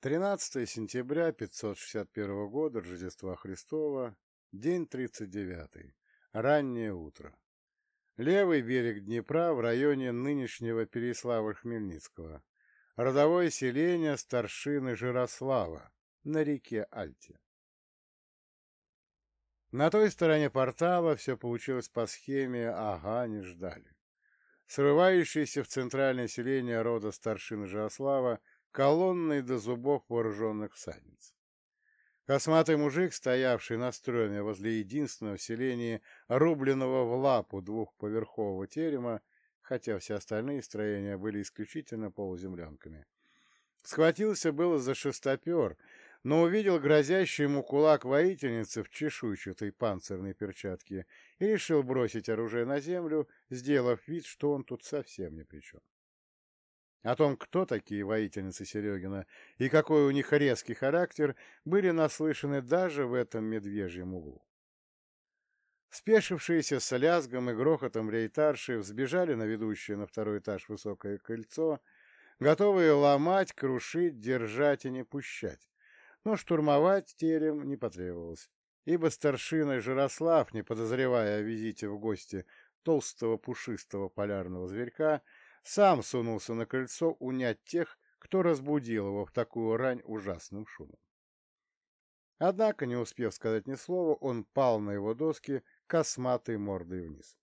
13 сентября 561 года Рождества Христова, день 39, раннее утро. Левый берег Днепра в районе нынешнего Переславля-Хмельницкого. Родовое селение старшины Жирослава на реке Альте. На той стороне портала все получилось по схеме «Ага, не ждали». Срывающиеся в центральное селение рода старшины Жирослава колонной до зубов вооруженных всадниц. Косматый мужик, стоявший на стреме возле единственного в селении рубленного в лапу двухповерхового терема, хотя все остальные строения были исключительно полуземлянками, схватился было за шестопер, но увидел грозящий ему кулак воительницы в чешуйчатой панцирной перчатке и решил бросить оружие на землю, сделав вид, что он тут совсем ни при чем. О том, кто такие воительницы Серегина и какой у них резкий характер, были наслышаны даже в этом медвежьем углу. Спешившиеся с лязгом и грохотом рейтарши взбежали на ведущее на второй этаж высокое кольцо, готовые ломать, крушить, держать и не пущать. Но штурмовать терем не потребовалось, ибо старшина Жирослав, не подозревая о визите в гости толстого пушистого полярного зверька, сам сунулся на крыльцо унять тех, кто разбудил его в такую рань ужасным шумом. Однако, не успев сказать ни слова, он пал на его доски косматой мордой вниз.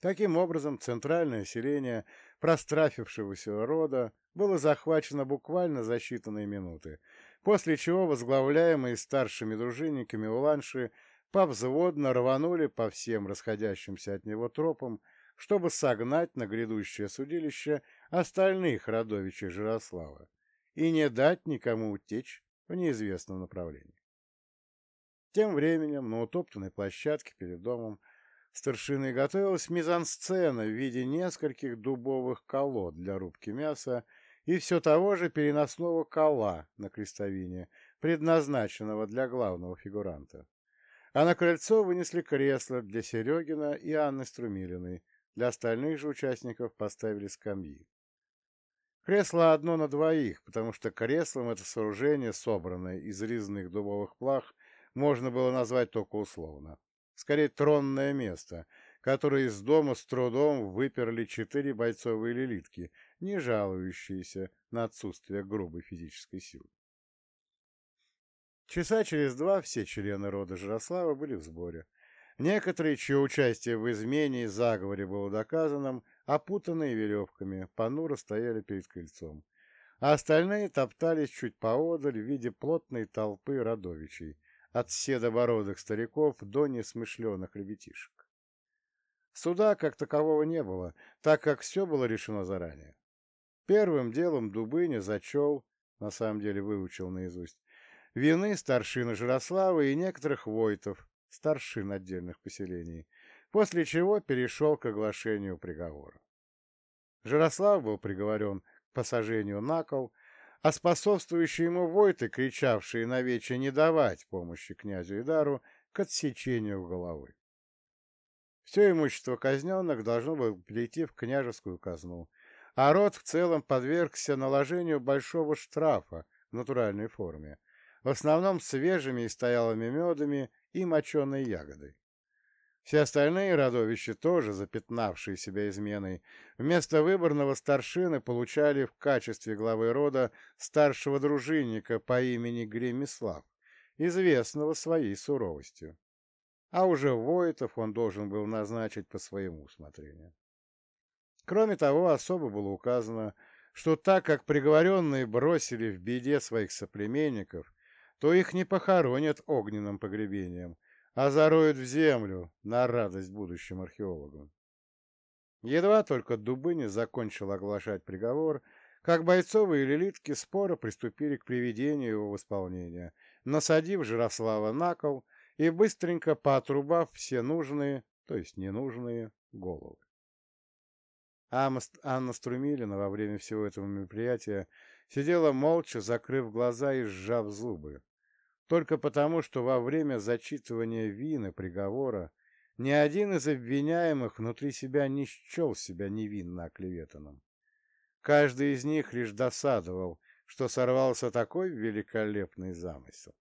Таким образом, центральное селение прострафившегося рода было захвачено буквально за считанные минуты, после чего возглавляемые старшими дружинниками уланши повзводно рванули по всем расходящимся от него тропам, чтобы согнать на грядущее судилище остальных родовичей Жирослава и не дать никому утечь в неизвестном направлении. Тем временем на утоптанной площадке перед домом старшиной готовилась мизансцена в виде нескольких дубовых колод для рубки мяса и все того же переносного кола на крестовине, предназначенного для главного фигуранта. А на крыльцо вынесли кресло для Серегина и Анны Струмилиной, для остальных же участников поставили скамьи. Кресло одно на двоих, потому что креслом это сооружение, собранное из резных дубовых плах, можно было назвать только условно. Скорее, тронное место, которое из дома с трудом выперли четыре бойцовые лилитки, не жалующиеся на отсутствие грубой физической силы. Часа через два все члены рода Жирослава были в сборе. Некоторые, чье участие в измене и заговоре было доказанным, опутанные веревками, понуро стояли перед крыльцом, а остальные топтались чуть поодаль в виде плотной толпы родовичей, от седобородых стариков до несмышленых ребятишек. Суда как такового не было, так как все было решено заранее. Первым делом Дубыня зачел, на самом деле выучил наизусть, вины старшины Жирослава и некоторых войтов, старшин отдельных поселений, после чего перешел к оглашению приговора. Жирослав был приговорен к посажению на кол, а способствующие ему войты, кричавшие на вече не давать помощи князю Идару, к отсечению головы. Все имущество казненных должно было перейти в княжескую казну, а род в целом подвергся наложению большого штрафа в натуральной форме, в основном свежими и стоялыми медами и моченой ягодой. Все остальные родовища, тоже запятнавшие себя изменой, вместо выборного старшины получали в качестве главы рода старшего дружинника по имени Гремислав, известного своей суровостью. А уже войтов он должен был назначить по своему усмотрению. Кроме того, особо было указано, что так как приговоренные бросили в беде своих соплеменников то их не похоронят огненным погребением, а зароют в землю на радость будущим археологам. Едва только Дубыни закончил оглашать приговор, как бойцовые лилитки споро приступили к приведению его в исполнение, насадив Жирослава на кол и быстренько поотрубав все нужные, то есть ненужные, головы. Анна Струмилина во время всего этого мероприятия сидела молча, закрыв глаза и сжав зубы, только потому, что во время зачитывания вина приговора ни один из обвиняемых внутри себя не счел себя невинно оклеветанным. Каждый из них лишь досадовал, что сорвался такой великолепный замысел.